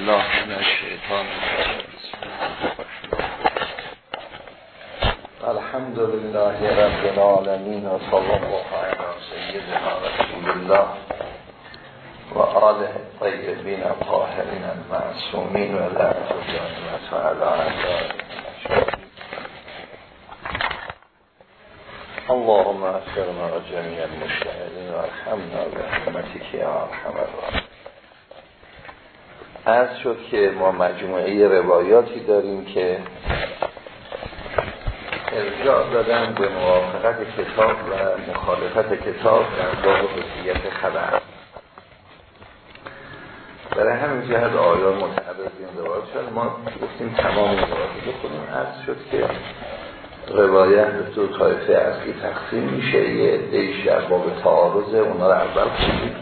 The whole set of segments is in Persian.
الله من الشيطان الحمد لله رب العالمين وصلى الله على سيدنا رسول الله وآله الطيبين الطاهرين المعصومين ولا تجعل وسعلا اللهم اغفر لنا جميع المشاهدين وارحمنا برحمتك يا أرحم الراحمين. از شد که ما مجموعه روایاتی داریم که ارجاع دادن به موافقت کتاب و مخالفت کتاب در باب حسیت خبر. برای همین جهت آیان متعرض این روایات شد. ما گفتیم تمام روایات بکنیم از شد که روایت دو طایفه اصلی تقسیم میشه. یه دیش در باب تعارض اونا رو اول کنیم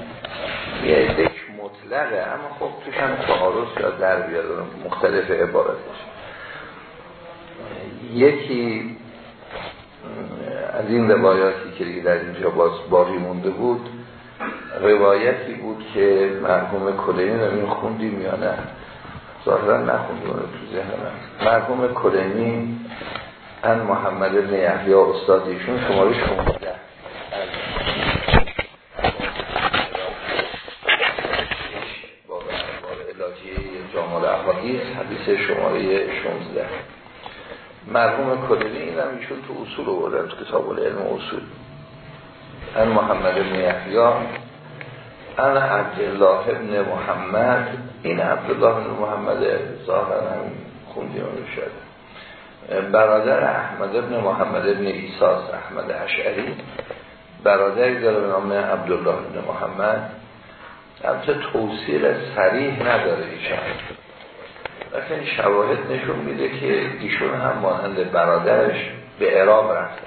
یه دیش مطلقه اما خب توش هم تعارض در بیاد مختلف عبارتش. یکی از این روایاتی که در اینجا باز باقی مونده بود روایتی بود که مرحوم کلینی رو این خوندیم یا نه؟ ظاهرا نخوندیم تو ذهنم. مرحوم کلینی ان محمد ابن یحیی استاد ایشون شماره 16 از باب علاجی جامال احادیث حدیث شماره 16 مرحوم کلینی این هم ایشون تو اصول بودن تو کتاب علم اصول. ان محمد ابن یحیی ان عبدالله ابن محمد این عبدالله ابن محمد ظاهرا هم خوندیم شده برادر احمد ابن محمد ابن ایساس احمد اشعری برادری داره به نام عبدالله ابن محمد. البته توصیل سریح نداره ایشان. لیکن شواهد نشون میده که ایشون هم مانند برادرش به عراق رفتن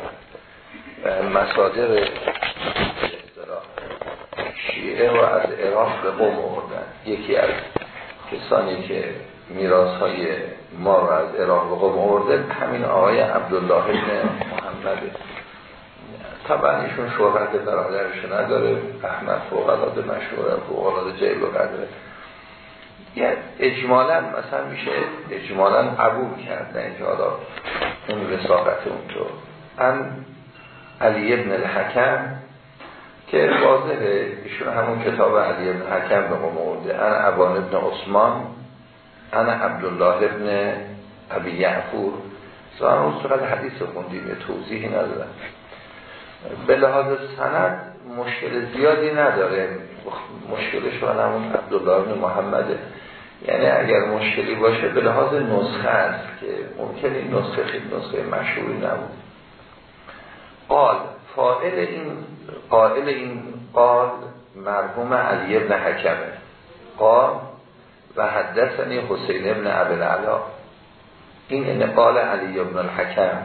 و مصادر شیعه و از عراق به قوم آوردن. یکی از کسانی که میراث های ما رو از عراق و قوم آورده همین آقای عبدالله ابن محمد. طبعا ایشون شهرت برادرش نداره. احمد فوقلاده مشهوره فوقلاده جیب و یه اجمالا مثلا میشه اجمالا قبول کرد نه اینجا حالا اون رساقت اون تو ان علی ابن الحکم که واضحه ایشون همون کتاب علی ابن الحکم به قوم آورده ان ابان ابن عثمان انا عبدالله ابن ابی یعفور سوان اون سقل حدیث خوندیم یه توضیحی ندارم. به لحاظ سند مشکل زیادی نداره. مشکلش رو همون عبدالله ابن محمده. یعنی اگر مشکلی باشه به لحاظ نسخه است که ممکن این نسخه خیلی نسخه مشهوری نبود. قال فائل این قائل این قال مرحوم علی ابن حکمه. قال و حدثنی حسین ابن عبدالعلا این نقال علی ابن الحکم.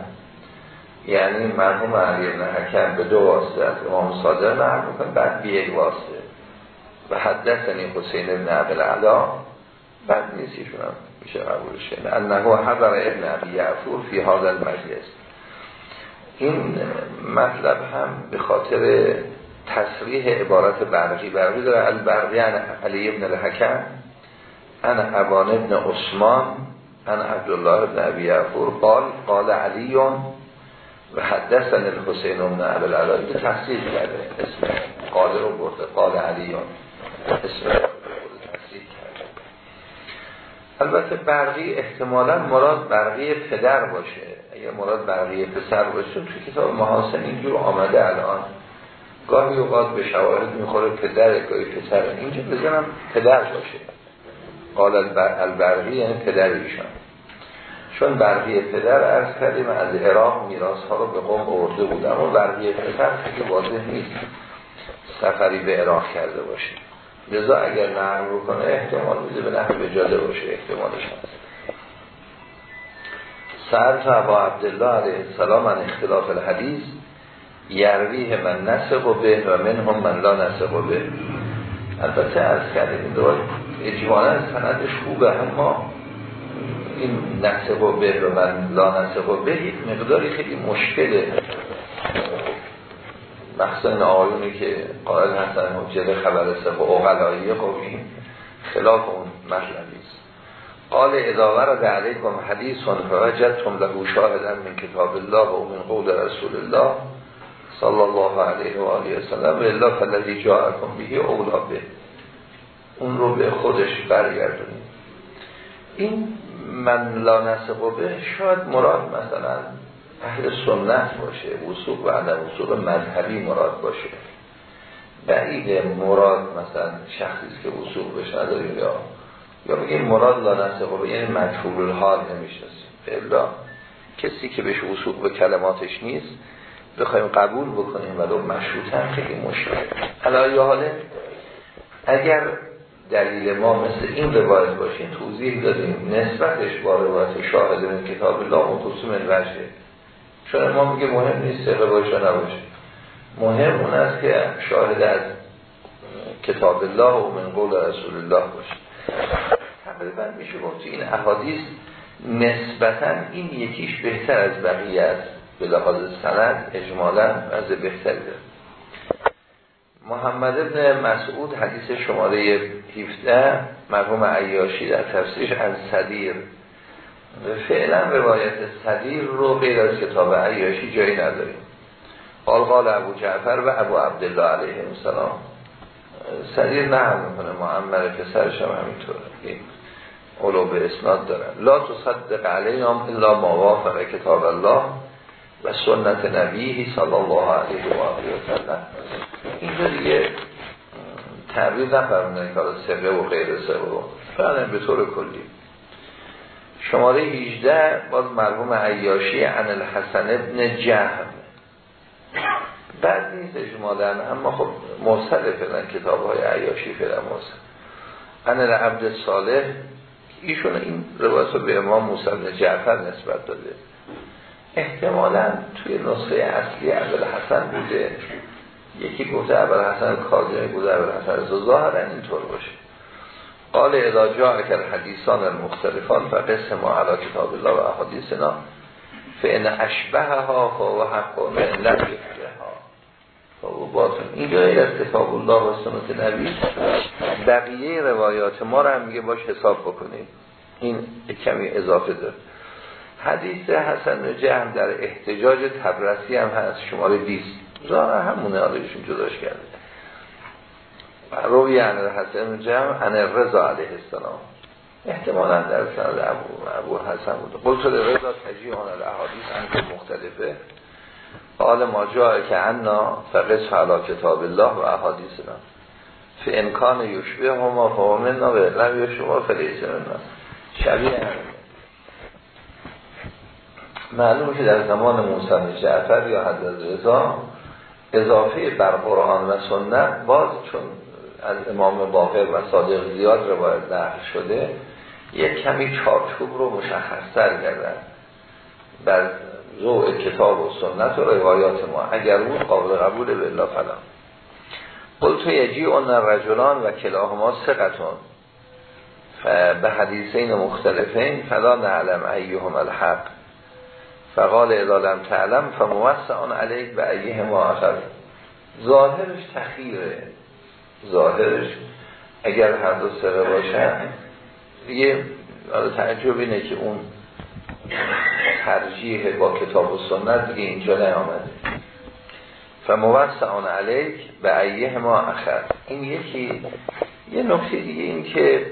یعنی مرحوم علی ابن الحکم به دو واسطه از امام نقل می‌کنه بعد به یک واسطه. و حدثنی حسین ابن عبدالعلا بعد نیست ایشون هم میشه قبولش کنه انه حضر ابن عبی یعفور فی هذا المجلس. این مطلب هم به خاطر تصریح عبارت برقی. برقی داره البرقی علی ابن الحکم انا ابان ابن عثمان انا عبدالله ابن ابی عفور قال قال علیون و حدثن الحسین ابن عبد العلائی که تحصیل کرده اسم قادر رو برده قال علیون. اسم البته برقی احتمالا مراد برقی پدر باشه. اگر مراد برقی پسر باشه تو کتاب محاسن اینجور آمده الان. گاهی اوقات به شواهد می‌خوره پدر گاهی پسر. اینجا بزنم پدر باشه. قال البرقی یعنی پدر ایشان. چون برقی پدر عرض کردیم از عراق میراث ها رو به قوم آورده بود. اما برقی پدر خیلی واضح نیست. سفری به عراق کرده باشه. لذا اگر نقل رو کنه احتمال میده به نحو بجاده باشه احتمالش هست. سر با عبدالله علیه السلام عن اختلاف الحدیث یرویه من نسق و به و من هم من لا نسق و به. البته از کردیم دوباره اجمالا سندش خوبه اما این نسق و به و من لا نسق و به مقداری خیلی مشکله. مخصوصا این که قائل هستن حجت خبر سق و اقلایی خب این خلاف اون مطلبی است قال را در علیکم حدیث فوجدتم له شاهدا من کتاب الله و من قول رسول الله صلی الله علیه و آله و سلم و الا فالذی جاءکم به اولا به. اون رو به خودش برگردونیم این من لا نسق به شاید مراد مثلا اهل سنت باشه وصول و عدم وصول مذهبی مراد باشه. بعید مراد مثلا شخصی که وصول بشه نداریم یا یا بگیم مراد لا نسق یعنی مجهول الحال نمی‌شناسیم. الا کسی که بهش وصول به کلماتش نیست بخوایم قبول بکنیم ولو مشروط هم خیلی مشکل. حالا حاله اگر دلیل ما مثل این روایت باشین توضیح دادیم نسبتش با روایت شاهد من کتاب الله مخصوص من وجه چون ما میگه مهم نیست روایت نباشه مهم اون است که شاهد از کتاب الله و من قول رسول الله باشه. تقریبا میشه گفت این احادیث نسبتا این یکیش بهتر از بقیه است. به لحاظ سند اجمالا از بهتری داره. محمد ابن مسعود حدیث شماره 17 مرحوم عیاشی در تفسیرش از صدیر. فعلا روایت صدیر رو غیر از کتاب عیاشی جایی نداریم. قال ابو جعفر و ابو عبدالله علیه السلام. صدیر نه هم می‌کنه معمر پسرش هم این اولو به اسناد دارن لا تصدق علیهم الا ما وافق کتاب الله و سنت نبیهی صلی الله علیه و آله و سلم. اینجا دیگه تعبیر نفرمونه که سره و غیر سره و فعلا به طور کلی. شماره 18 باز مرحوم عیاشی عن الحسن ابن جهم. بعد نیست اجمالن اما خب مرسل فعلا کتاب های عیاشی فعلا مرسل عن العبد صالح ایشون این روایت رو به امام موسی جعفر نسبت داده. احتمالا توی نسخه اصلی عبد حسن بوده. یکی گفته عبد حسن کاظمی بوده عبد حسن ظاهرا اینطور باشه. قال اذا جاء کل حدیثان المختلفان و قسم ما علا کتاب الله و احادیثنا فان اشبهها فهو حق و علت ها فهو باطن اینجا از کتاب الله و سنت نبی بقیه روایات ما رو هم میگه باش حساب بکنید. این کمی اضافه داره. حدیث حسن جهم در احتجاج تبرسی هم هست. شماره 20 ظاهر همونه آدایشون جداش کرده. روی عن حسن جهم عن رضا علیه السلام. احتمالا در سند ابو, ابو حسن بود. قلت شده رضا تجیه آن الاحادیث انکه مختلفه. قال ما که انا فقص علا کتاب الله و احادیثنا فی امکان یشبه هما فهمنا و لم یشبه فلیس منا شبیه همین. معلومه که در زمان موسی جعفر یا حضرت رضا اضافه بر قرآن و سنت باز چون از امام باقر و صادق زیاد روایت نقل شده یک کمی چارچوب رو مشخصتر کردن. بر زوع کتاب و سنت و روایات ما. اگر اون قابل قبول بالله فلان قلت یجی اون رجلان و کلاهما سقتون به حدیثین مختلفین فلا نعلم ایهم الحق. فقال ادالم تعلم فموسعان علیک به ایه ما آخر. ظاهرش تخیره. ظاهرش. اگر هر دو سره باشن یه تعجب اینه که اون ترجیح با کتاب و سنت دیگه اینجا نیامده. فموسعان علیک به ایه ما اخر. این یکی یه نکته دیگه این که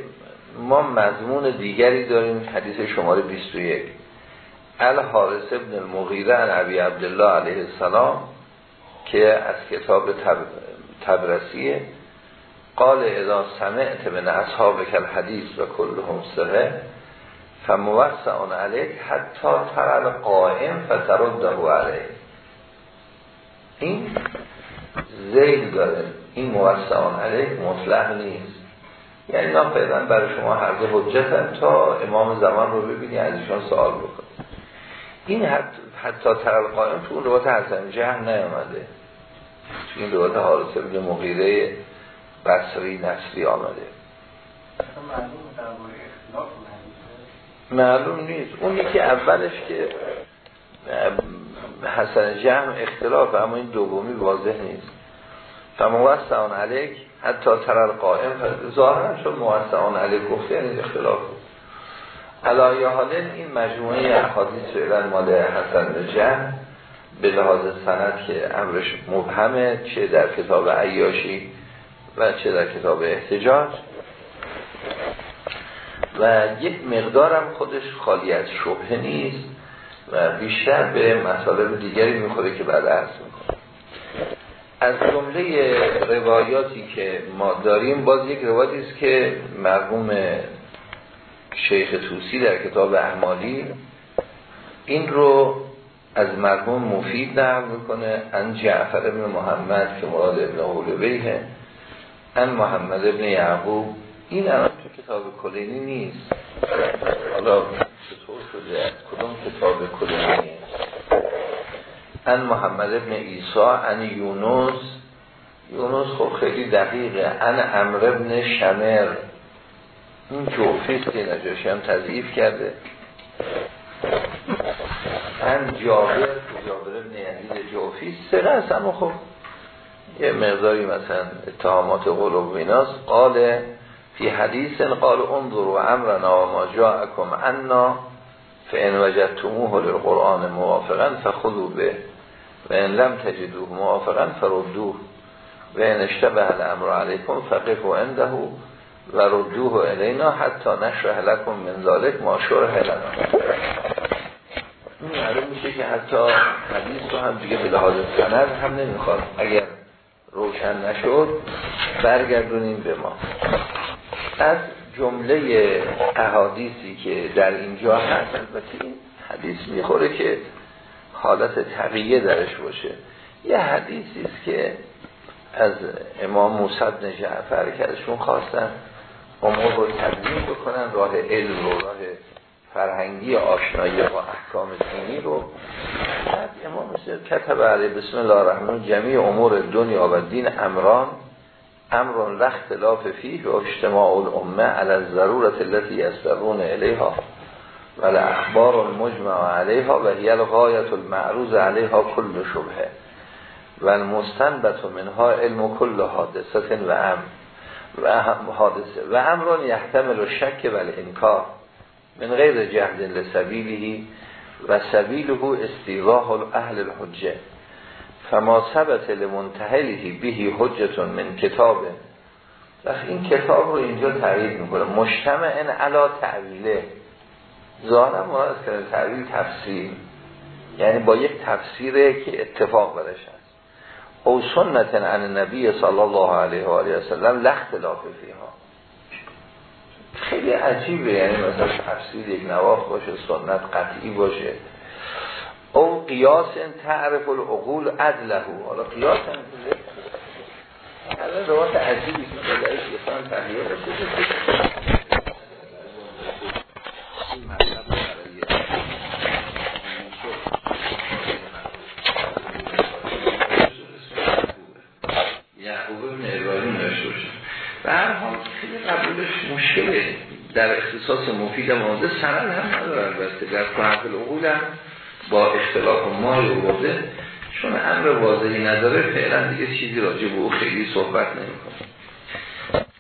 ما مضمون دیگری داریم حدیث شماره 21 الحارس ابن المغیره ان عبی عبدالله علیه السلام که از کتاب تب... تبرسیه قال اذا سمعت من اصحاب کل حدیث و کلهم سره فموسعون علیک حتی ترل قائم فترده علیه این زیل داره. این موسعون علیک مطلق نیست. یعنی ما فعلا برای شما هر دو حجت تا امام زمان رو ببینی از سوال بکن این حتی, حتی ترال قائم تو اون روایت حسن جهن نیامده. تو این روایت حارسه بگه مغیره بصری نصری آمده. معلوم نیست. اون یکی اولش که حسن جهم اختلاف اما این دومی واضح نیست. فموستان علیک حتی ترر قائم ظاهرا چون موسعان علی گفته یعنی اختلاف علایه حالن این مجموعه احادیث فعلا مال حسن جن به لحاظ سند که امرش مبهمه چه در کتاب عیاشی و چه در کتاب احتجاج. و یک مقدارم خودش خالی از شبه نیست و بیشتر به مطالب دیگری می‌خوره که بعد عرض از جمله روایاتی که ما داریم باز یک روایتی است که مرحوم شیخ توسی در کتاب احمالی این رو از مرحوم مفید نقل می‌کنه ان جعفر ابن محمد که مراد ابن اولویه ان محمد ابن یعقوب این الان تو کتاب کلینی نیست. حالا چطور شده؟ کدوم کتاب کلینی؟ ان محمد ابن ایسا ان یونس. یونس خب خیلی دقیقه. ان امر ابن شمر. این جوفیست که نجاشی هم تضعیف کرده. ان جابر جابر ابن یزید جوفی. سره است اما خب یه مقداری مثلا اتهامات قلوب ویناس قال فی حدیث قال انظر و امرنا و ما جاءکم انا فان وجدتموه للقرآن موافقا فخذوا به و ان لم تجدوه موافقا فردوه و ان اشتبه الامر علیکم فقف و انده و ردوه الینا حتی نشرح لکم من ذالک ما شرح لنا. این میشه که حتی حدیث رو هم دیگه به لحاظ سند هم نمی‌خواد. اگر روشن نشد برگردونیم به ما. از جمله احادیثی که در اینجا هست البته این حدیث می‌خوره که حالت تقیه درش باشه. یه حدیثی است که از امام موسی بن جعفر که ازشون خواستن امور رو تبدیل بکنن راه علم رو راه فرهنگی آشنایی با احکام دینی رو بعد امام کتب علی بسم الله الرحمن جمعی امور دنیا و دین امران امران اختلاف فیه و اجتماع الامه علی ضرورت التي یسترون الیها و اخبار المجمع علیها و هی الغایت المعروض علیها کل شبه و المستنبت منها علم کل حادثت و ام و حادثه و امران یحتمل و شک و انکار من غیر جهد لسبیلی و سبیله استیواه اهل الحجه. فما ثبت لمنتهلیه بهی حجتون من کتاب. وقت این کتاب رو اینجا تعریف می‌کنه. مجتمع علا تعویله ظاهرا مراد کرده تعویل تفسیر. یعنی با یک تفسیره که اتفاق برش هست. او سنت عن نبی صلی الله علیه و آله و سلم لختلاف فیها. خیلی عجیبه یعنی مثلا تفسیر یک نواف باشه سنت قطعی باشه. او قیاس تعرف العقول عدلهو حالا قیاس هم الان روات عجیبی که بلایش یکان تحلیه این مطلب برای یعقوب ابن ابراهیم داشته باشه به هر حال خیلی قبولش مشکله در اختصاص مفید مانده سند هم نداره البته در کنف العقول هم با اختلاف مال بوده چون امر واضحی نداره فعلا دیگه چیزی راجع به او خیلی صحبت نمی‌کنه.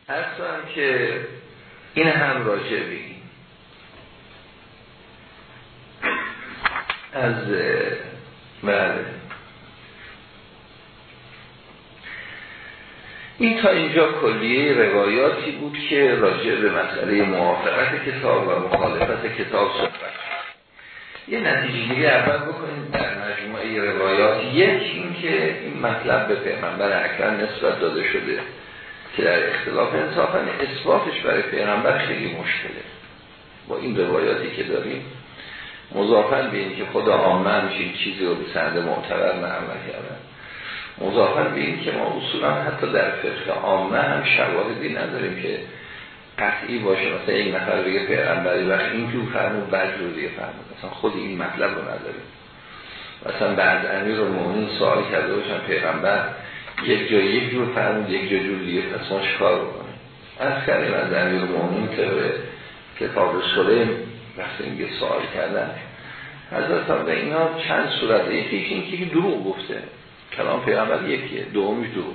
اصلا که این هم راجع بگیم از بله. این تا اینجا کلیه روایاتی بود که راجع به مسئله موافقت کتاب و مخالفت کتاب صحبت یه نتیجه دیگه اول بکنیم در مجموعه روایات. یک این که این مطلب به پیغمبر اکرم نسبت داده شده که در اختلاف انصافا اثباتش برای پیغمبر خیلی مشکله. با این روایاتی که داریم مضافن به این که خدا همچین چیزی رو به سند معتبر معمل کردن مضافن به این که ما اصولا حتی در فقه عامه هم شواهدی نداریم که قطعی باشه. مثلا یک نفر بگه پیغمبری وقت این جو فرمود بعد رو دیگه فرمود مثلا خود این مطلب رو نداریم. مثلا بعد امیر و مومن سوال کرده باشن پیغمبر یک جای یک جور فرمود یک جای جور دیگه پس ما شکار بکنیم؟ از کردیم از امیر و مومن که کتاب سلیم وقتی اینگه سوال کردن حضرت به اینا چند صورت؟ یکی این که دروغ گفته. کلام پیغمبر یکیه دومیش دروغ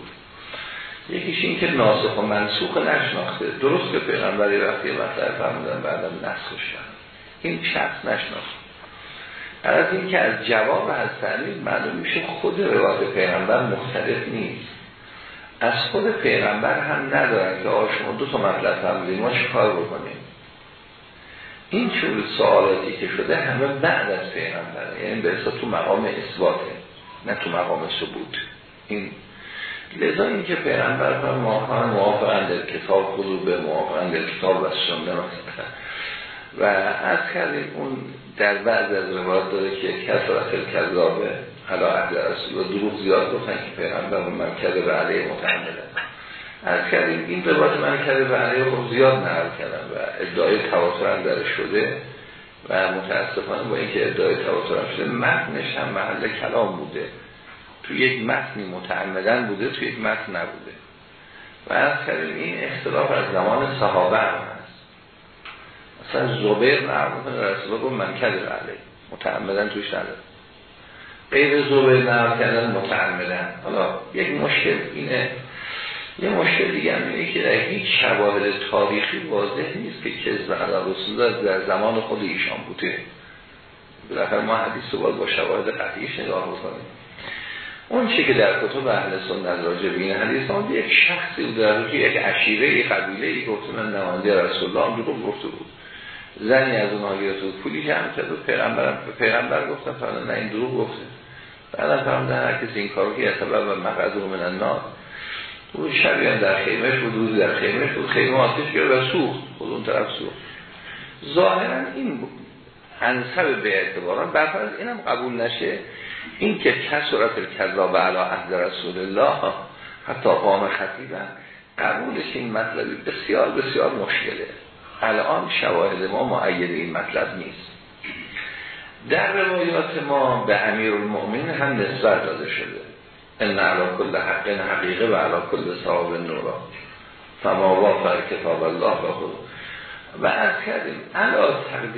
یکیش این که ناسخ و منسوخ نشناخته. درست که پیغمبری وقتی مطلب فرمودن بعدم نسخش کرد این شخص نشناخته از این که از جواب تعلیم معلوم میشه خود روایت پیغمبر مختلف نیست. از خود پیغمبر هم ندارن که آقا شما دو تا مطلب فرمودید ما چه کار بکنیم؟ این چون سوالاتی که شده همه بعد از پیغمبره. یعنی به تو مقام اثباته. نه تو مقام ثبوت. این لذا این که پیغمبر هم موافقن در کتاب خود به موافقن در کتاب و سنده و از کردیم اون در بعض از روایات داره که کسرت کذابه حالا عهد رسول و دروغ زیاد گفتن که پیغمبر من کرده به علیه متحمله از کردیم این روایت من کرده به علیه خب زیاد نقل کردن و ادعای تواتر هم در شده. و متاسفانه با اینکه ادعای تواتر هم شده متنش هم محل کلام بوده تو یک متنی متعمدن بوده تو یک متن نبوده. و از کردیم این اختلاف از زمان صحابه هم هست. مثلا زبیر نقل کنه رسول گفت من علیه متعمدن توش نداره. غیر زبیر نقل کردن متعمدن. حالا یک مشکل اینه یه مشکل دیگه هم اینه که در هیچ شواهد تاریخی واضح نیست که کذب علی رسول در زمان خود ایشان بوده. بالاخره ما حدیث رو با شواهد قطعیش نگاه بکنیم. اون چی که در کتب اهل سنت راجع به این حدیث هم یک شخصی بود در یک عشیره قبیله ای گفته من نماینده رسول الله دروغ گفته بود. زنی از اونها گرفته بود پولی جمع کرد و پیغمبر پیغمبر گفتن فردا نه این دروغ گفته. بعد فرمودن هر کسی این کارو که سبب و مقدور من النار. اون شبی هم در خیمهش بود روز در خیمهش بود. خیمه آتش کرد و سوخت. خود اون طرف سوخت. ظاهرا این بود انصب به اعتباران برفرض اینم قبول نشه. این که کسرت الکذاب علا عهد رسول الله حتی قام خطیبن قبولش این مطلبی بسیار بسیار مشکله. الان شواهد ما معید این مطلب نیست. در روایات ما به امیر المؤمن هم نسبت داده شده. ان علا کل حق حقیقه و علا کل صحاب نورا فما وافر کتاب الله و خود و از کردیم علا که از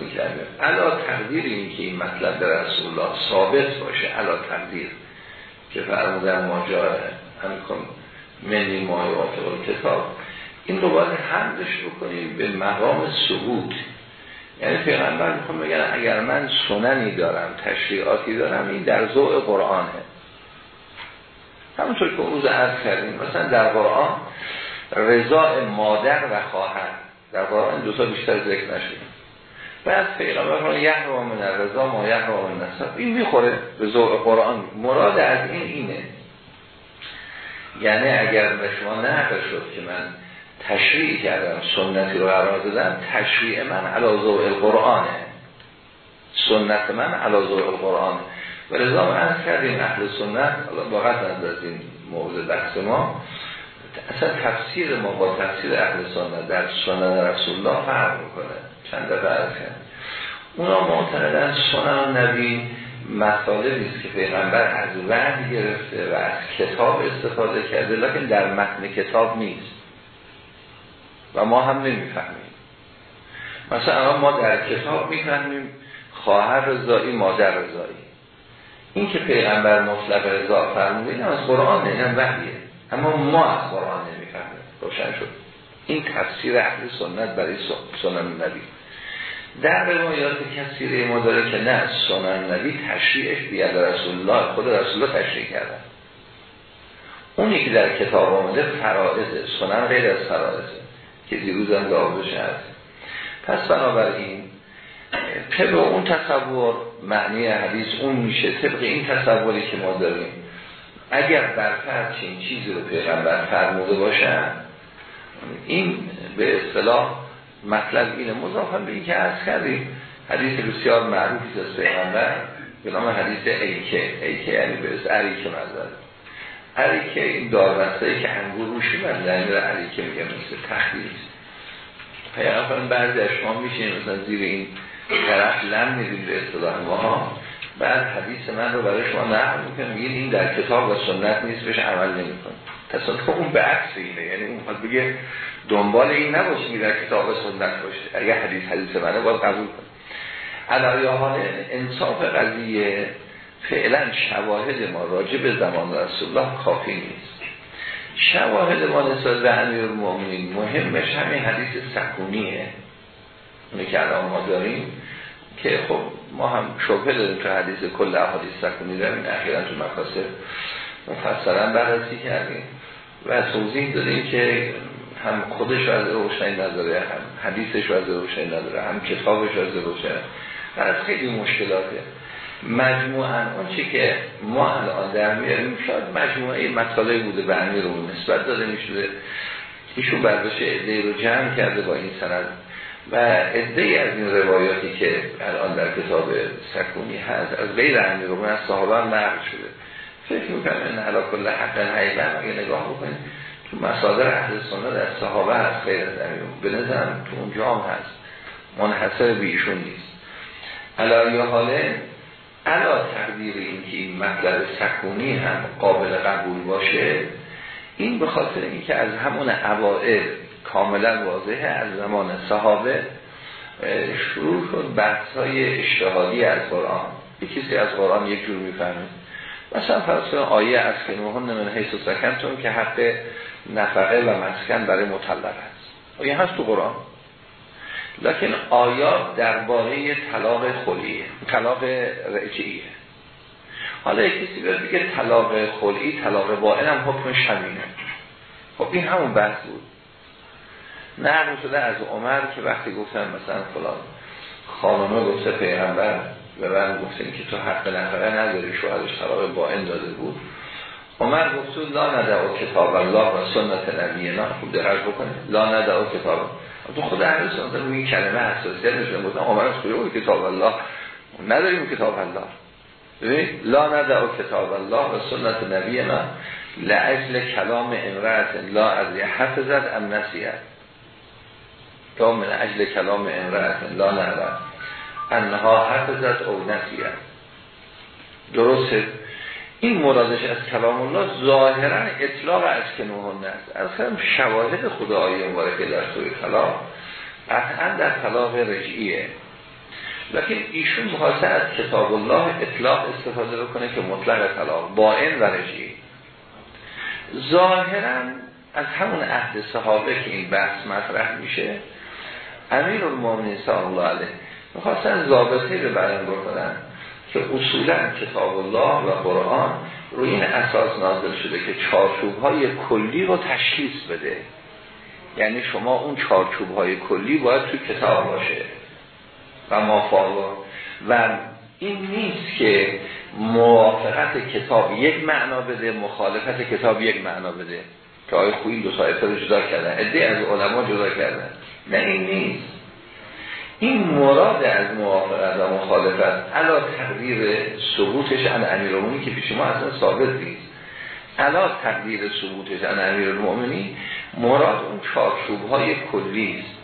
این کردیم. علا تقدیری این که این مطلب در رسول الله ثابت باشه علا تقدیر. که فرمودن ما جا هم کن منی مای کتاب این رو باید حمدش بکنیم به مقام ثبوت. یعنی پیغمبر می‌خوام بگن اگر من سننی دارم تشریعاتی دارم این در ذوق قرآنه. همونطور که روز عرض کردیم مثلا در قرآن رضا مادر و خواهر. در قرآن دو تا بیشتر ذکر نشده. بعد پیغمبر فرمان یحرم من رضا ما یحرم من. نسب این می‌خوره به ذوق قرآن. مراد از این اینه. یعنی اگر به شما نقل شد که من تشریع کردم سنتی رو قرار دادم تشریع من علاوه القرآنه. سنت من علاوه القرآن و رضا از کردیم اهل سنت واقعا از این موضوع بحث ما اصلا تفسیر ما با تفسیر اهل سنت در سنت رسول الله فرق می‌کنه. چند دفعه کرد اونا معتقدن سنن نبی مطالبی است که پیغمبر از وحی گرفته و از کتاب استفاده کرده لکن در متن کتاب نیست. و ما هم نمی‌فهمیم. مثلا ما در کتاب می‌فهمیم خواهر رضایی مادر رضایی. این که پیغمبر مطلق رضا فرموده این از قرآن این وحیه. اما ما از قرآن نمی‌فهمیم. روشن شد. این تفسیر اهل سنت برای سنن نبی. در روایات کثیره ما داره که نه سنن نبی تشریعش بیاد رسول الله خود رسول الله تشریع کردن. اونی که در کتاب آمده فرائضه سنن غیر از فرائضه. که دیروز هم داغش هست. پس بنابراین طبق اون تصور معنی حدیث اون میشه طبق این تصوری که ما داریم. اگر برفر چین چیزی رو پیغمبر فرموده باشن این به اصطلاح مطلب اینه. مضافن به این که از کردیم حدیث بسیار معروفی از پیغمبر به نام حدیث ایکه ایکه یعنی به اسم مزد عریکه این داربسته که انگور روشی من در عریکه میگه مثل تخلیص پیغمبر بعضی از شما میشه مثلا زیر این طرف لم میدیم به اصطلاح ما. بعد حدیث من رو برای شما نقل می‌کنم. میگه این در کتاب و سنت نیست بهش عمل نمی‌کنه تصادف اون به عکس اینه. یعنی اون خواهد بگه دنبال این نباشه که در کتاب و سنت باشه. اگه حدیث حدیث منه باید قبول کنه علایه انصاف قضیه فعلا شواهد ما راجع به زمان رسول الله کافی نیست. شواهد ما نسبت به امیر المؤمنین مهمش همین حدیث سکونیه. اونی که الان ما داریم که خب ما هم شبه داریم که حدیث کل احادیث سکونی داریم. اخیرا تو مقاصد مفصلا بررسی کردیم. و توضیح دادیم که هم خودش از روشنی نداره هم حدیثش از روشنی نداره هم کتابش از روشنی از خیلی مشکلاته. مجموعا چی که ما الان در میاریم شاید مجموعه مطالعه بوده به امیر رو نسبت داده می‌شده. ایشون برداشت عده رو جمع کرده با این سند. و عده از این روایاتی که الان در کتاب سکونی هست از غیر امیر رو از صحابه نقل شده. فکر می‌کنم این علا کل حق حیبن اگه نگاه بکنید تو مسادر اهل سنت از صحابه هست غیر از امیر به نظرم تو اونجا هم هست. منحصر به ایشون نیست. علا حاله؟ علا تقدیر این که این مطلب سکونی هم قابل قبول باشه این به خاطر اینکه از همون اوائل کاملا واضحه از زمان صحابه شروع شد بحث های اشتهادی از قرآن. یکی از قرآن یک جور می‌فهمه مثلا فرض آیه از که نوهن من حیث و سکنتون که حق نفقه و مسکن برای مطلق هست آیه هست تو قرآن. لکن آیات درباره طلاق خلیه؟ طلاق رجعیه. حالا یک کسی بیاد بگه طلاق خلی طلاق باین هم حکم شمینه خب این همون بحث بود. نقل شده از عمر که وقتی گفتن مثلا فلان خانمه گفته پیغمبر و من گفتیم که تو حق نفقه نداری شوهرش طلاق باین داده بود. عمر گفت لا ندعو کتاب الله و سنت نبینا. خوب درج بکنه لا ندعو کتاب تو خود اهل سنت رو این کلمه حساسیت نشون گفتن از کجا کتاب الله. نداریم کتاب الله. ببینید لا ندعو کتاب الله و سنت نبینا لعجل کلام امرأت. لا از حفظت ام نسیت تا من اجل کلام امرأت. لا نعلم انها حفظت او نسیت درسته. این مرادش از کلام الله ظاهرا اطلاق از کنوهن است. از هم شواهد خدا آیه مبارکه در سوی کلام قطعا در طلاق رجعیه. لیکن ایشون می‌خواسته از کتاب الله اطلاق استفاده بکنه که مطلق طلاق این و رجعی. ظاهرا از همون عهد صحابه که این بحث مطرح میشه امیر المومنین صلی الله علیه می‌خواستن ضابطه رو بیان بکنن. که اصولا کتاب الله و قرآن رو این اساس نازل شده که چارچوب های کلی رو تشخیص بده. یعنی شما اون چارچوب های کلی باید تو کتاب باشه. و ما و این نیست که موافقت کتاب یک معنا بده مخالفت کتاب یک معنا بده. که آقای خویی دو سایفه رو جدا کردن. عده از علما جدا کردن. نه این نیست. این مراد از موافقت و مخالفت علا تقدیر ثبوتش ان امیر که پیش ما اصلا ثابت نیست. علا تقدیر ثبوتش ان امیر مراد اون چارچوب های کلی است.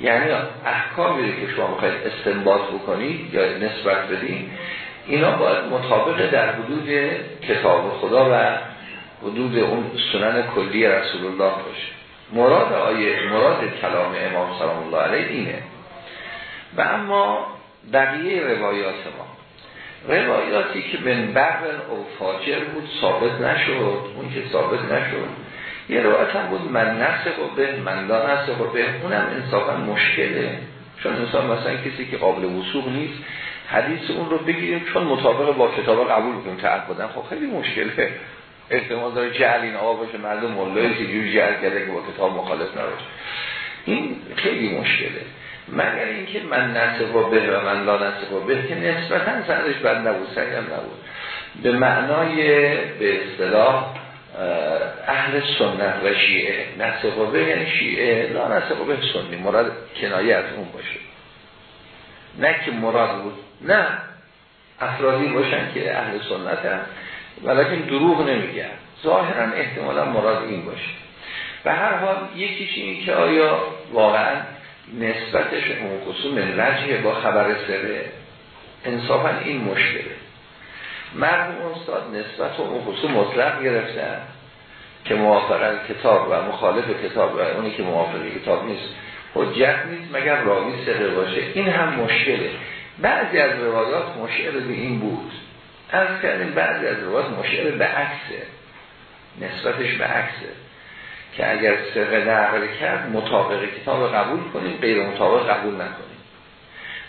یعنی احکامی که شما می‌خواید استنباط بکنید یا نسبت بدید اینا باید مطابق در حدود کتاب خدا و حدود اون سنن کلی رسول الله باشه. مراد آیه مراد کلام امام سلام الله علیه اینه. و اما بقیه روایات ما. روایاتی که من برن او فاجر بود ثابت نشد. اون که ثابت نشد یه روایت هم بود من نسخ و به من لا نسخ و به. اونم انصافا مشکله. چون انسان مثلا کسی که قابل وصول نیست حدیث اون رو بگیریم چون مطابق با کتاب قبول کنیم تعبدن خب خیلی مشکله. احتمال داره جعل این آقا باشه مردم ملای جوری جعل کرده که با کتاب مخالف نباشه. این خیلی مشکله. مگر اینکه من نصف و به و من لا نصف و به که نسبتا سندش بد نبود هم نبود. به معنای به اصطلاح اهل سنت و شیعه نصف و به یعنی شیعه لا نصف و به سنی مراد کنایه از اون باشه. نه که مراد بود نه. افرادی باشن که اهل سنت هم ولیکن دروغ نمیگن. ظاهرا احتمالا مراد این باشه. به هر حال یکیش این که آیا واقعا نسبتش اون قسوم رجعه با خبر سره انصافا این مشکله. مرحوم استاد نسبت اون قسوم مطلق گرفتن که موافق کتاب و مخالف کتاب و اونی که موافق کتاب نیست حجت نیست مگر راوی سره باشه. این هم مشکله. بعضی از روایات مشکل به این بود. از کردیم بعضی از روایات مشکل به عکسه. نسبتش به عکسه. که اگر سقه نقل کرد مطابق کتاب قبول کنیم غیر مطابق قبول نکنیم.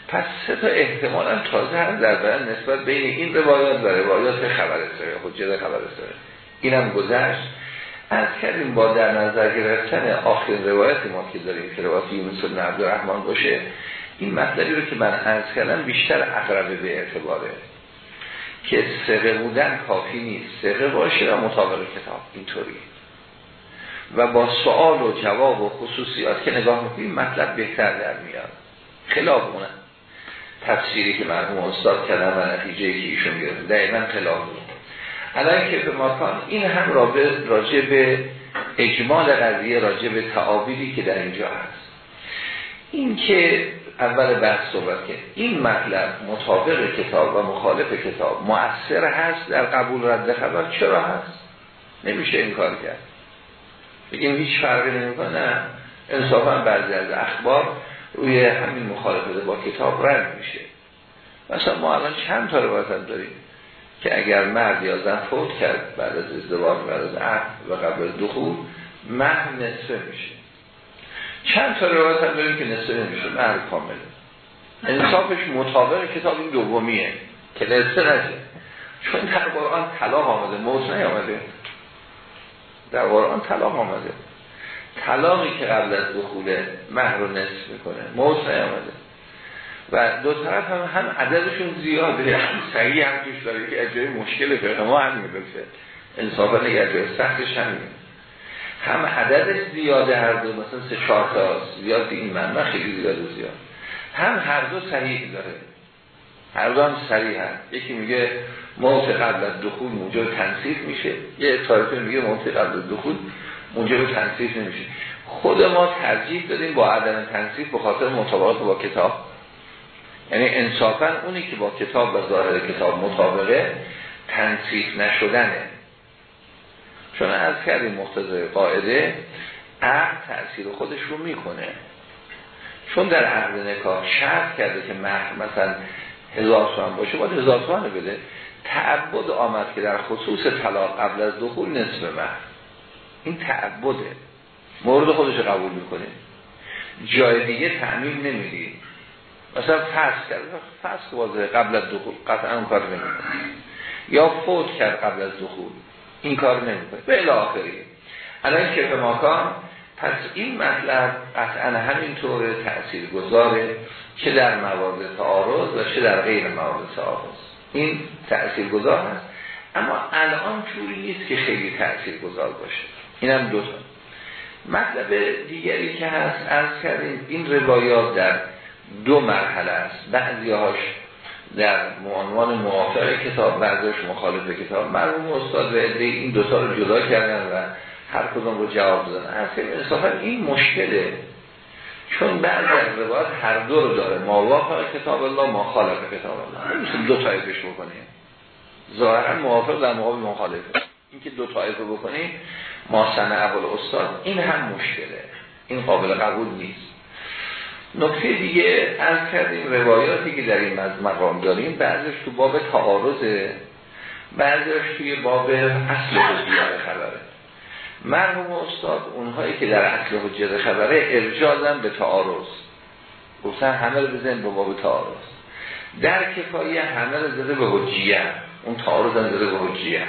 پس سه تا احتمال هم تازه هم در برن نسبت بین این روایات و روایات خبر سره حجت خبر سره اینم گذشت. از کردیم با در نظر گرفتن آخر روایت ما که داریم که روایت یونس بن عبدالرحمن باشه این مطلبی رو که من عرض کردم بیشتر اقرب به اعتباره. که سقه بودن کافی نیست. سقه باشه و مطابق کتاب. اینطوری و با سوال و جواب و خصوصیات که نگاه می‌کنیم مطلب بهتر در میاد. خلاف اونه. تفسیری که مرحوم استاد کردن و نتیجه که ایشون گرفت دقیقا خلاف اونه. الان که به ماکان این هم راجع به اجمال قضیه راجع به تعابیری که در اینجا هست. این که اول بحث صحبت که این مطلب مطابق کتاب و مخالف کتاب مؤثر هست در قبول رد خبر چرا هست؟ نمیشه این کار کرد. بگیم هیچ فرقی نمی‌کنه. نه انصافا بعضی از اخبار روی همین مخالفت با کتاب رد میشه. مثلا ما الان چند تا روایت داریم که اگر مرد یا زن فوت کرد بعد از ازدواج بعد از عقد و قبل دخول مهر نصفه میشه. چند تا روایت هم داریم که نصفه نمیشه مهر کامله انصافش مطابق کتاب این دومیه که نصفه نشه. چون در قرآن طلاق آمده موت نیامده در قرآن طلاق آمده. طلاقی که قبل از دخول مهر رو نصف می‌کنه موت نیامده و دو طرف هم هم عددشون زیاده. هم صحیح هم توش داره. که اجای مشکل فقه ما هم میبسه انصافا جای سختش هم هم عددش زیاده هر دو مثلا سه چهار تا زیاد این من خیلی زیاده زیاد. هم هر دو صحیح داره. هر دو هم صحیح هم یکی میگه موت قبل از دخول موجب تنصیف میشه. یه طایفه میگه موت قبل از دخول موجب تنصیف نمیشه. خود ما ترجیح دادیم با عدم تنصیف به خاطر مطابقت با کتاب. یعنی انصافا اونی که با کتاب و ظاهر کتاب مطابقه تنصیف نشدنه. چون از کردیم مختزه قاعده عقل تأثیر خودش رو می‌کنه. چون در عقد نکاح شرط کرده که مهر مثلا هزار تومن باشه باید هزار تومن بده. تعبد آمد که در خصوص طلاق قبل از دخول نصف مهر این تعبده. مورد خودش قبول می‌کنه جای دیگه تعمیم نمیدی. مثلا فرض کرد فرض واضحه قبل از دخول قطعا اون کار نمی‌کنه یا فوت کرد قبل از دخول. این کار نمی‌کنه به الاخری الان که ماکان پس این مطلب قطعا همینطور تأثیر گذاره که در موارد تعارض و چه در غیر موارد تعارض. این تأثیر گذار هست. اما الان جوری نیست که خیلی تأثیر گذار باشه. اینم دو تا. مطلب دیگری که هست از کردیم این روایات در دو مرحله است. بعضی هاش در عنوان موافق کتاب بعضیش مخالف کتاب. مرموم استاد و این دوتا رو جدا کردن و هر کدوم رو جواب دادن. اصلا این مشکله چون بعض از روایات هر دو رو داره. موافق کتاب الله ما خالف کتاب الله. نمیشه دو تایفش بکنیم. ظاهرا موافق در مقابل مخالفه این که دو تایفه بکنیم ما اول استاد این هم مشکله. این قابل قبول نیست. نکته دیگه از کردیم روایاتی که در این مقام داریم بعضش تو باب تعارضه بعضش توی باب اصل حجیت خبره. مرحوم استاد اونهایی که در اصل حجیت خبره ارجازن به تعارض. گفتن همه رو بزن به باب تعارض. در کفایه همه رو زده به حجیت اون تعارض هم زده به حجیت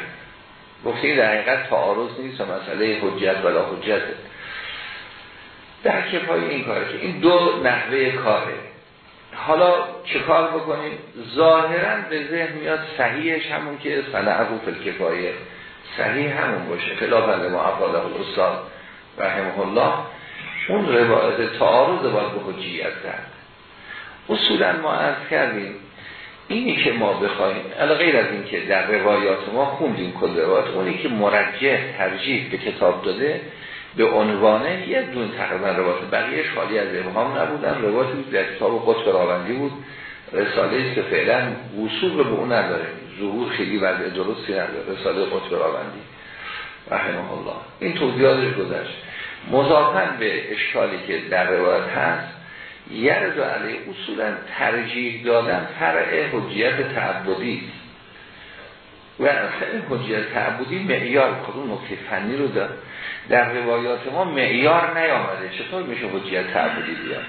گفته در حقیقت تعارض نیست و مسئله حجیت ولا حجته. در کفای این کاره که این دو نحوه کاره. حالا چه کار بکنیم؟ ظاهرا به ذهن میاد صحیحش همون که صنعه فل کفایه صحیح همون باشه. خلاف ما افاده الاستاد رحمه الله اون روایت تعارض باید به حجیت کرد. اصولا ما عرض کردیم اینی که ما بخوایم الا غیر از این که در روایات ما خوندیم کل روایات اونی که مرجح ترجیح به کتاب داده به عنوانه یه دون تقریبا روایت بقیه خالی از ابهام نبودن. روایت بود در کتاب قطب راوندی بود. رساله است که فعلا وصول به اون نداره. ظهور خیلی وضع درستی نداره. رساله قطب راوندی رحمه الله. این توضیحاتش گذشت. مضافن به اشکالی که در روایت هست یرد علیه اصولا ترجیح دادن فرع حجیت تعبدی. و حجیت تعبدی معیار کدوم نکته فنی رو دار در روایات ما معیار نیامده. چطور میشه حجیت تعبدی بیاد؟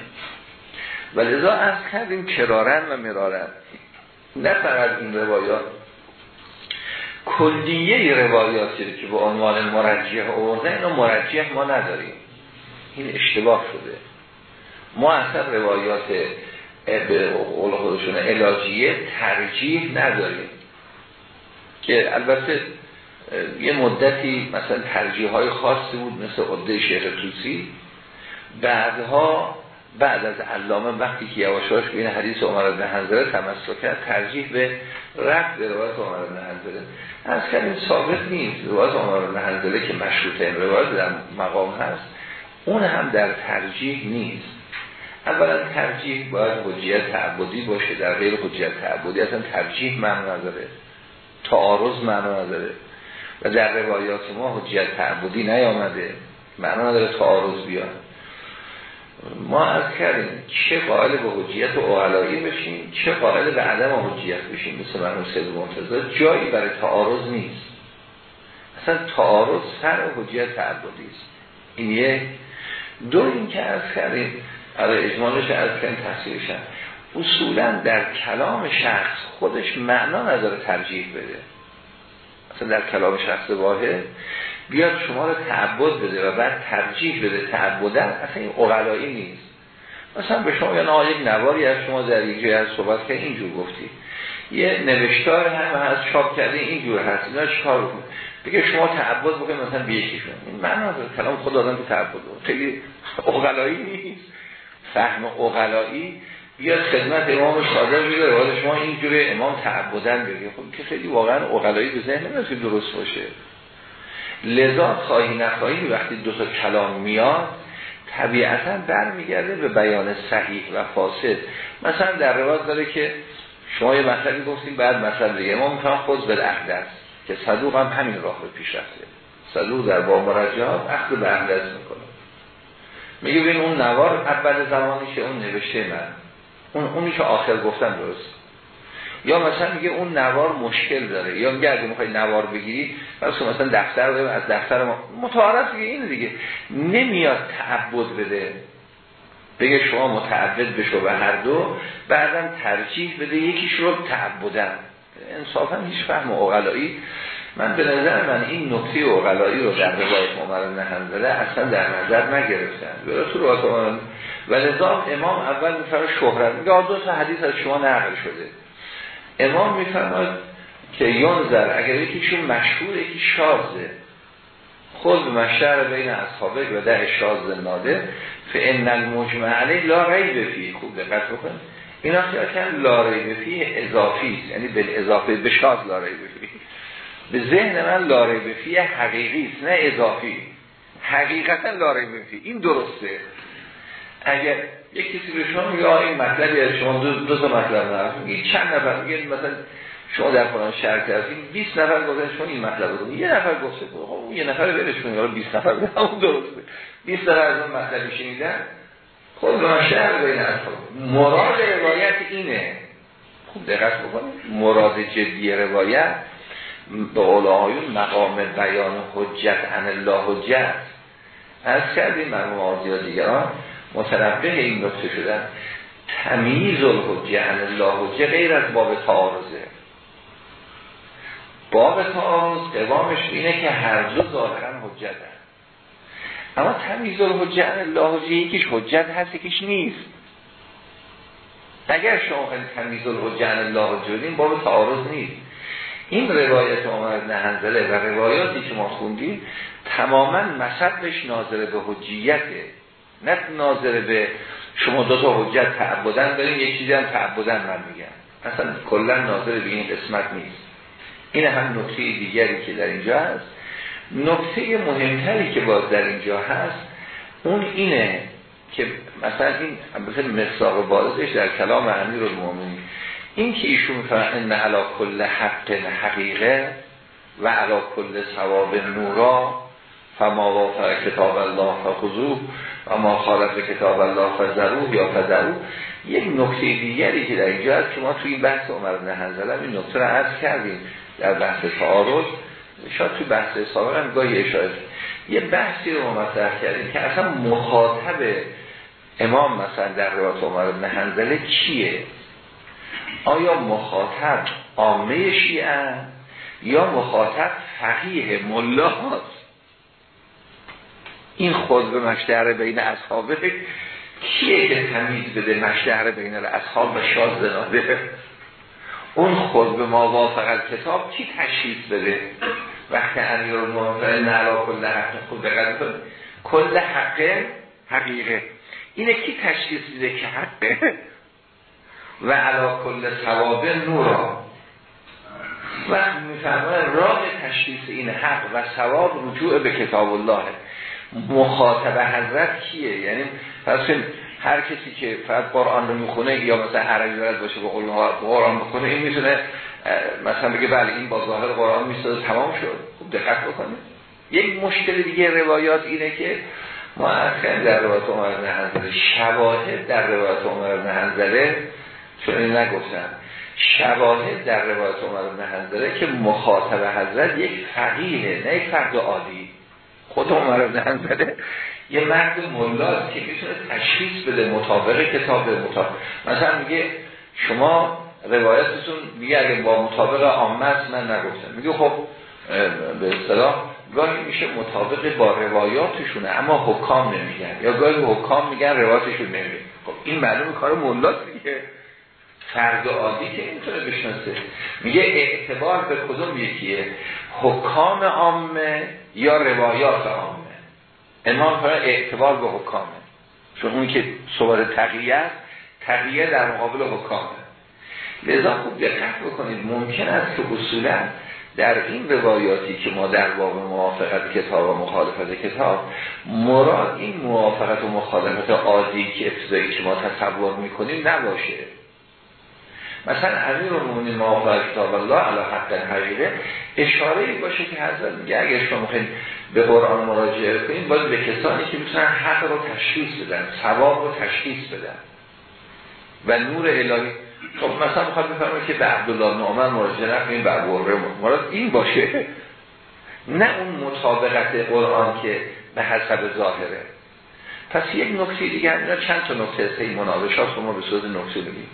و لذا از کردیم کرارن و مرارن. نه فقط این روایات. کلیه روایاتی که به عنوان مرجح آورده اینو مرجح ما نداریم. این اشتباه شده. ما اصلا روایات به قول خودشون علاجیه ترجیح نداریم. که البته یه مدتی مثلا ترجیح های خاصی بود مثل عده شیخ توسی بعدها بعد از علامه وقتی که یواشاش به این حدیث عمر بن حنظله تمسک کرد ترجیح به رفت به روایت عمر بن حنظله از کردیم ثابت نیست. روایت عمر بن حنظله که مشروط این روایت در مقام هست اون هم در ترجیح نیست. اولا ترجیح باید حجیت تعبدی باشه. در غیر حجیت تعبدی اصلا ترجیح معنی نداره. تعارض معنی نداره. و در روایات ما حجیت تعبدی نیامده. معنی نداره تعارض بیاد. ما از کردیم چه قائل به حجیت و اعلایی بشیم چه قائل به عدم حجیت بشیم مثل مرمون سید منتظر جایی برای تعارض نیست. اصلا تعارض سر حجیت تعبدی است. این یک دو این که از کردیم برای اجمالش از کردیم تحصیلشن اصولا در کلام شخص خودش معنا نداره ترجیح بده. اصلا در کلام شخص واحد بیاد شما رو تعبد بده و بعد ترجیح بده تعبدن اصلا این اقلایی نیست. مثلا به شما یا یک نواری از شما در از صحبت که اینجور گفتی. یه نوشتار هم از چاپ کرده اینجور هست اینا چکار بگه شما تعبد بکنید مثلا به یکیشون این معنا کلام خود آدم که تعبد خیلی اقلایی نیست. فهم اقلایی بیاد خدمت امام صادق میگه روایت شما اینجوری امام تعبدن بگه. خب که خیلی واقعا اقلایی به ذهن نمیاد که درست باشه. لذا خواهی نخواهی وقتی دو تا کلام میاد طبیعتا برمیگرده به بیان صحیح و فاسد. مثلا در روایت داره که شما یه مطلبی گفتیم بعد مثلا دیگه. امام میفهم خود به احدث که صدوق هم همین راه رو پیش رفته. صدوق در با مرجعات اخذ به احدث می‌کنه. میگه ببین اون نوار اول زمانی که اون نوشته من. اون اونی که آخر گفتم درست. یا مثلا میگه اون نوار مشکل داره یا میگه اگه می‌خوای نوار بگیری پس مثلا دفتر رو از دفتر ما متعارف دیگه این دیگه. نمیاد تعبد بده. بگه شما متعبد بشو به هر دو بعدم ترجیح بده یکیش رو تعبدن. انصافا هیچ فهم اقلایی من به نظر من این نکته اقلایی رو در روایت عمر نهندله اصلا در نظر نگرفتن. برای تو روایت و لذا امام اول میفرد شهرت. میگه دو تا حدیث از شما نقل شده. امام میفرماد که یونزر اگر یکیشون مشهور یکی شازه خود مشتر بین اصحابه و ده شاز ناده فان المجمع علی لا ریب فی خوب دقت بکن اینا خیال لا ریب فی اضافی یعنی به اضافه به شاز لا ریب فی به ذهن من لا ریب فی حقیقی است نه اضافی. حقیقتا لا ریب فی این درسته. اگر یک کسی به شما میگه این مطلبی شما دو, دو تا مطلب نه این چند نفر؟ میگه مثلا شما در فلان شهر کردین 20 نفر گفتن شما این مطلب رو یه نفر گفته خب اون یه نفر ولش کنید. حالا 20 نفر اون درسته. 20 نفر از اون مطلب شنیدن. خود من شهر بین مراد روایت اینه. خوب دقت بکنید. مراد جدی روایت به اولایون مقام بیان حجت ان الله حجت. از کردیم مرموم آزیا دیگران. متنبه این نکته شدن. تمیز الحجه عن الله حجه غیر از باب تعارضه. باب تعارض قوامش اینه که هر دو ظاهرا حجت هست. اما تمیز الحجه عن الله حجه یکیش حجت هست یکیش نیست. اگر شما تمیز الحجه عن الله حجه باب تعارض نیست. این روایت عمر نهنزله و روایاتی که ما خوندیم تماما مصدش ناظر به حجیته. نه ناظر به شما دو تا حجت تعبدن داریم یک چیزی هم تعبدن من میگم. اصلا کلا ناظر به این قسمت نیست. این هم نکته دیگری که در اینجا هست. نکته مهمتری که باز در اینجا هست اون اینه که مثلا این مثل مصداق بازش در کلام امیر المومنی این که ایشون ان علا کل حق حقیقه و علا کل ثواب نورا فما وافق کتاب الله فخذوه و ما خالف کتاب الله فزروه یا فزروه یک نکته دیگری که در اینجا هست که ما توی بحث عمر بن حنظله این نکته رو عرض کردیم در بحث تعارض. شاید تو بحث سابق هم گاهی اشاره یه بحثی رو مطرح کردیم که اصلا مخاطب امام مثلا در روایت عمر بن حنظله کیه آیا مخاطب عامه شیعه یا مخاطب فقیه ملا هست این خود به مشتهر بین اصحابه کیه که تمیز بده مشتهر بین اصحاب و شاد زناده اون خود به ما وافق کتاب کی تشریف بده؟ وقتی امیر الموافقه نعلا کل حق خود به کل حقه حقیقه. اینه کی تشخیص دیده که حقه و علا کل ثوابه نورا. و میفرماید راه تشخیص این حق و ثواب رجوع به کتاب الله. مخاطب حضرت کیه؟ یعنی پس هر کسی که فقط قرآن رو می‌خونه یا مثلا عربی بلد باشه به قول قرآن بخونه این می‌تونه مثلا بگه بله این با ظاهر قرآن می‌سازه تمام شد. خوب دقت بکنه یک مشکل دیگه روایات اینه که ما در روایت عمر بن حنظله شواهد در روایت عمر بن حنظله چون این نگفتم شواهد در روایت عمر بن حنظله که مخاطب حضرت یک فقیه نه یک فرد عادی. خود عمر بن حنظله یه مرد ملاست که می‌تونه تشخیص بده مطابق کتاب مطابق. مثلا میگه شما روایتتون میگه اگه با مطابق عامه من نگفتم. میگه خب به اصطلاح گاهی میشه مطابق با روایاتشونه اما حکام نمیگن. یا گاهی حکام میگن روایاتشون نمیگن. خب این معلوم کار ملاست دیگه. فرد عادی که اینطوره بشناسه. میگه اعتبار به کدوم یکیه؟ حکام عامه یا روایات عامه. امام فرا اعتبار به حکامه. چون اون که صور تقییه است تقییه در مقابل حکامه. لذا خوب دقت بکنید ممکن است که اصولا در این روایاتی که ما در باب موافقت کتاب و مخالفت کتاب مراد این موافقت و مخالفت عادی که ابتدایی که ما تصور می‌کنیم نباشه. مثلا امیر المومنین موافقت کتاب الله علی حق حقیقه اشاره ای باشه که حضرت میگه اگر شما می‌خواین به قرآن مراجعه کنید باید به کسانی که می‌تونن حق رو تشخیص بدن ثواب رو تشخیص بدن. و نور الهی. خب مثلا می‌خواد بفرمایید که به عبدالله نعمر مراجعه نکنید بر بره مراد این باشه. نه اون مطابقت قرآن که به حسب ظاهره. پس یک نکته دیگه اینا چند تا نکته سه مناقشات رو ما به صورت نکته بگیم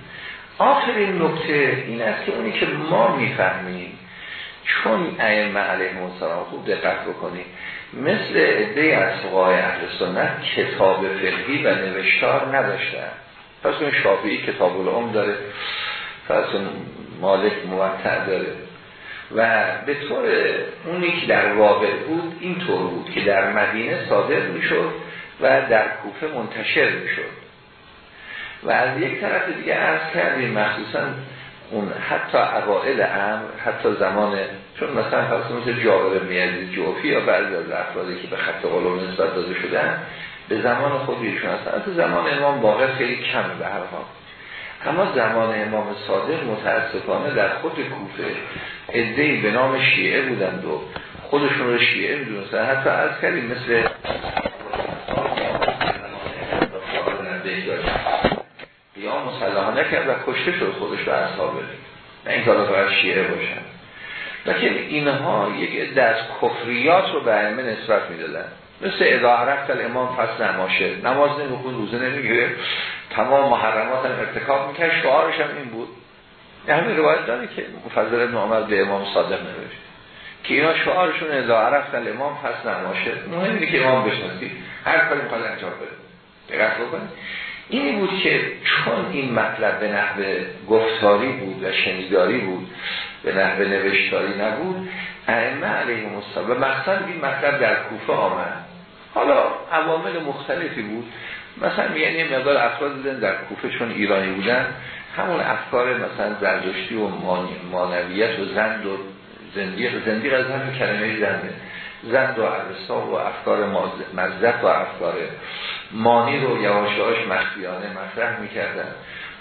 آخرین نکته این است که اونی که ما می‌فهمیم چون ائمه علیه السلام خوب دقت بکنیم مثل عده از فقهای اهل سنت کتاب فقهی و نوشتار نداشتن. پس اون شافعی کتاب العم داره پس اون مالک موقع داره. و به طور اونی که در واقع بود این طور بود که در مدینه صادر می‌شد و در کوفه منتشر می‌شد. و از یک طرف دیگه عرض کردیم مخصوصا اون حتی اوائل امر حتی زمان چون مثلا فرض مثل جابر میازی جوفی یا بعضی از افرادی که به خط قلوب نسبت داده شدن به زمان خود ایشون هستن. تو زمان امام واقع خیلی کم به هر حال. اما زمان امام صادق متاسفانه در خود کوفه ادهی به نام شیعه بودند و خودشون رو شیعه می‌دونستن. حتی از کردیم مثل یا مسلحانه نکرد و کشته شد خودش به اصحابه نه این کارا فقط شیعه باشن. لیکن اینها یک از کفریات رو به علمه نسبت می‌دادن. مثل اذا عرفت الامام فصل نماشه. نماز نمیخون روزه نمی‌گیره. تمام محرمات هم ارتکاب می‌کرد. شعارش هم این بود. همین روایت داره که مفضل ابن عمر به امام صادق نوشت. که اینا شعارشون اذا عرفت الامام فصل نماشه. مهم که امام بشناسی. هر کاری می‌خواد انجام بده. دقت بکنید. این بود که چون این مطلب به نحو گفتاری بود و شنیداری بود به نحو نوشتاری نبود ائمه علیه السلام و مقصد این مطلب در کوفه آمد. حالا عوامل مختلفی بود. مثلا یعنی مقدار افراد بودن در کوفه چون ایرانی بودن همون افکار مثلا زردشتی و مانویت و زند و زندیق زندیق از همین کلمه زنده. زند و عرصا و افکار مزدت و افکار مانی رو یواشاش مخفیانه مطرح می‌کردن.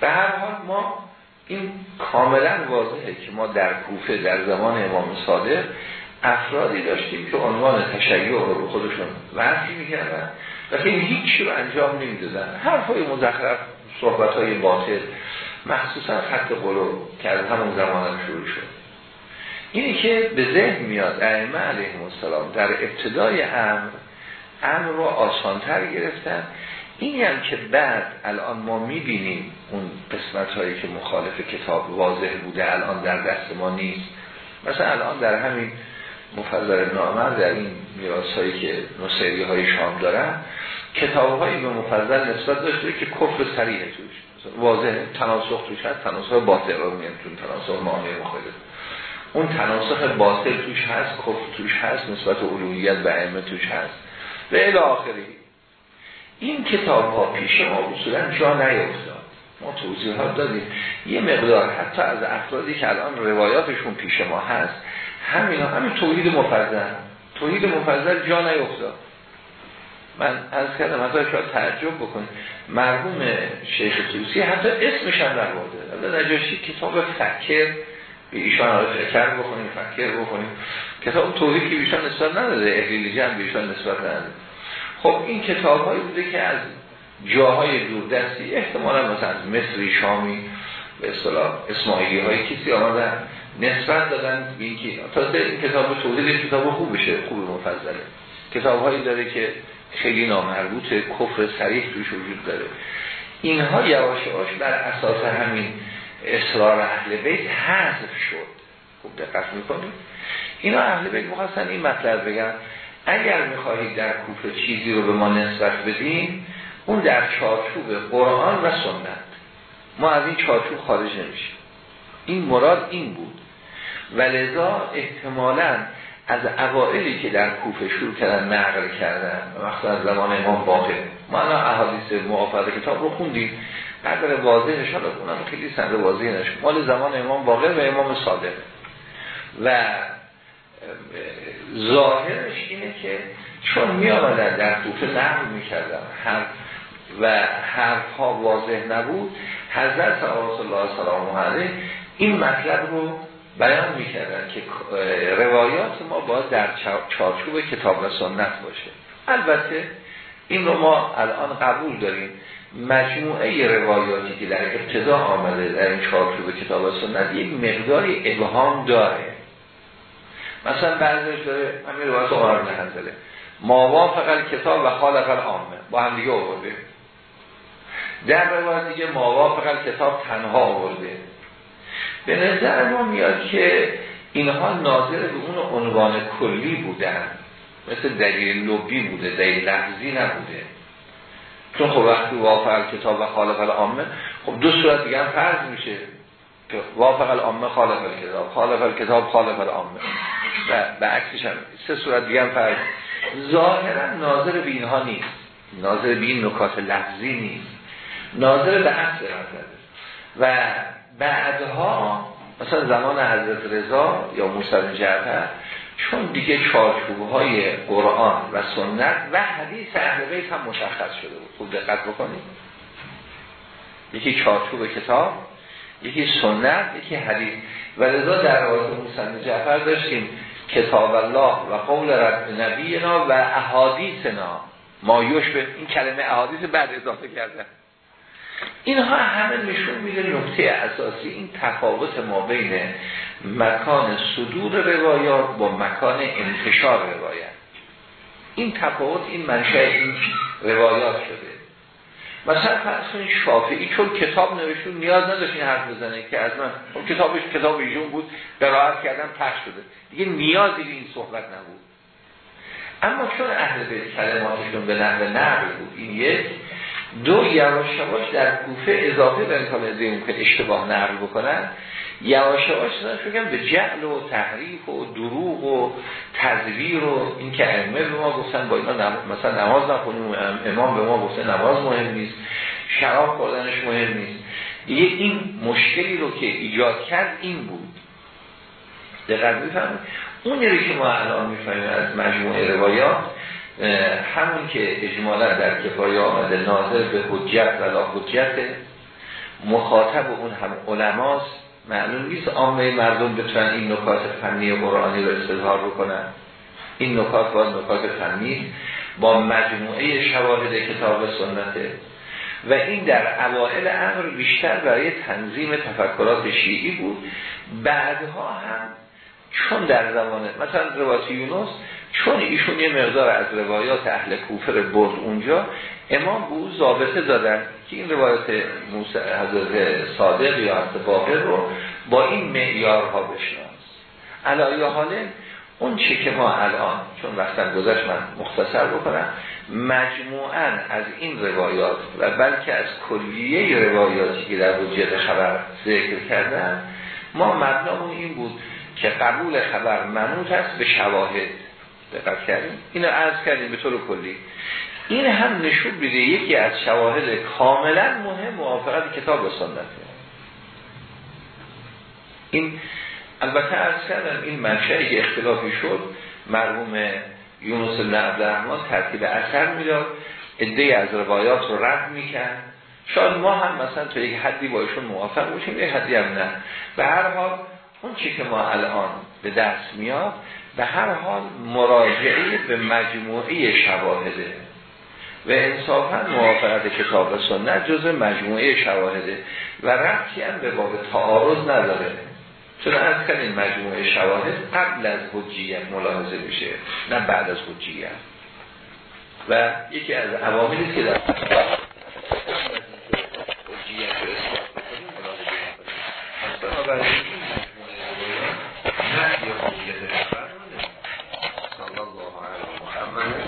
به هر حال ما این کاملا واضحه که ما در کوفه در زمان امام صادق افرادی داشتیم که عنوان تشیع رو به خودشون وحشی می‌کردن و که هیچی رو انجام نمی‌دادن. حرفای مزخرف صحبت های باطل مخصوصا خط قلو که از همون زمان هم شروع شد. اینی که به ذهن میاد ائمه علیهم السلام در ابتدای امر امر رو آسانتر گرفتن. این هم که بعد الان ما می‌بینیم اون قسمت هایی که مخالف کتاب واضح بوده الان در دست ما نیست. مثلا الان در همین مفضل نامر در این میراث هایی که نصیری های شام دارن کتاب هایی به مفضل نسبت داشته که کفر سریعه توش واضح تناسخ توش هست تناسخ باطل رو میگن تناسخ معنی مخالف. اون تناسخ باطل توش هست کفر توش هست نسبت علویت به ائمه توش هست. به الی آخری این کتاب ها پیش ما اصولا جا نیفتاد. ما توضیحات دادیم. یه مقدار حتی از افرادی که الان روایاتشون پیش ما هست همین همین توحید مفضل. توحید مفضل جا نیفتاد. من از کردم حتی شاید تعجب بکنید مرحوم شیخ توسی حتی اسمش هم در برده نجاشی کتاب فکر به ایشان آره فکر بکنیم فکر بکنیم کتاب توحید که ایشان نسبت نداده احلیل جمع ایشان نسبت نداده خب این کتاب هایی بوده که از جاهای دوردستی احتمالا مثلا از مصری شامی به اصطلاح اسماعیلی های کسی آمدن نسبت دادن به این که تازه این کتاب توحید کتاب خوب بشه خوب مفضله کتاب هایی داره که خیلی نامربوط کفر سریح توش وجود داره. اینها یواش یواش بر اساس همین اصرار اهل بیت حذف شد. خوب دقت می‌کنید اینا اهل بیت می‌خواستن این مطلب بگن اگر می‌خواهید در کوفه چیزی رو به ما نسبت بدیم اون در چارچوب قرآن و سنت. ما از این چارچوب خارج نمیشیم. این مراد این بود. و لذا احتمالا از اوائلی که در کوفه شروع کردن نقل کردن وقتی از زمان امام باقر. ما الان احادیث موافقه کتاب رو خوندیم. قدر واضح نشان اونم خیلی سنده واضح نشون. مال زمان امام باقر و امام صادق. و ظاهرش اینه که چون می آمدن در کوفه نقل می کردن هر و حرف ها واضح نبود حضرت رسول الله سلام علیه این مطلب رو بیان می‌کردن که روایات ما باید در چارچوب کتاب و سنت باشه. البته این رو ما الان قبول داریم. مجموعه روایاتی که در ابتدا آمده در این چارچوب کتاب سنت یک مقداری ابهام داره. مثلا بعضیش داره همین روایت آرام نهنزله ما وافق کتاب و خالق العامه. با هم دیگه آورده در روایت دیگه ما وافق کتاب تنها آورده به نظر ما میاد که اینها ناظر به اون عنوان کلی بودن. مثل دلیل لبی بوده دلیل لحظی نبوده. چون خب وقتی وافق کتاب و خالق العامه خب دو صورت دیگه هم فرض میشه که وافق العامه خالق الکتاب خالق الکتاب خالق العامه و به عکسش هم سه صورت دیگه هم فرض. ظاهرا ناظر به اینها نیست. ناظر به این نکات لحظی نیست. ناظر به عکس و بعدها مثلا زمان حضرت رضا یا موسی جعفر چون دیگه چارچوب های قرآن و سنت و حدیث اهل بیت هم مشخص شده بود. خوب دقت بکنید یکی چارچوب کتاب یکی سنت یکی حدیث. و رضا در آیت موسی جعفر داشتیم کتاب الله و قول رب نبینا و احادیثنا. مایوش به این کلمه احادیث بعد اضافه کرده اینها همه نشون میده نکته اساسی این تفاوت ما بین مکان صدور روایات با مکان انتشار روایت این تفاوت این منشه این روایات شده. مثلا فرض شافعی چون کتاب نوشتون نیاز نداشت این حرف بزنه که از من خب کتابش کتاب ایشون بود قرائت کردن پخش شده. دیگه نیازی به این صحبت نبود. اما چون اهل بیت کلماتشون به نحو نقل بود این یک. دو یواش یواش در کوفه اضافه به امکان که اشتباه نقل بکنن. یواش یواش شدن به جعل و تحریف و دروغ و تذویر و این که ائمه به ما گفتن با اینا نم... مثلا نماز نخونیم امام به ما گفته نماز مهم نیست شراب خوردنش مهم نیست. دیگه این مشکلی رو که ایجاد کرد این بود. دقیق می‌فهمید اونی رو که ما الان می‌فهمیم از مجموعه روایات همون که اجمالا در کفایه آمده ناظر به حجت و لا حجت مخاطب اون هم علماست. معلوم نیست عامه مردم بتونن این نکات فنی قرآنی رو استظهار بکنن. این نکات با نکات فنی با مجموعه شواهد کتاب سنته. و این در اوائل امر بیشتر برای تنظیم تفکرات شیعی بود. بعدها هم چون در زمان مثلا روایت یونس چون ایشون یه مقدار از روایات اهل کوفر برد اونجا امام او ضابطه دادن که این روایت موسی حضرت صادق یا حضرت باقر رو با این معیارها بشناس. علایه حاله اون چه که ما الان چون وقتا گذشت من مختصر بکنم مجموعا از این روایات و بلکه از کلیه روایاتی که در وجود خبر ذکر کردن ما مبنامون این بود که قبول خبر منوط است به شواهد. دقت کردیم؟ اینو عرض کردیم به طور کلی. این هم نشون میده یکی از شواهد کاملا مهم موافقت کتاب و سنت. این البته عرض کردم این منشأ که اختلافی شد مرحوم یونس بن عبدالرحمن ترتیب اثر می‌داد عده از روایات رو رد می‌کرد. شاید ما هم مثلا تو یک حدی با موافق باشیم یک حدی هم نه. به هر حال اون چی که ما الان به دست میاد به هر حال مراجعه به مجموعه شواهده. و انصافا موافقت کتاب و سنت جز مجموعه شواهده و ربطی هم به باب تعارض نداره. چون از کردیم مجموعه شواهد قبل از حجیت ملاحظه میشه نه بعد از حجیت. و یکی از عواملی که در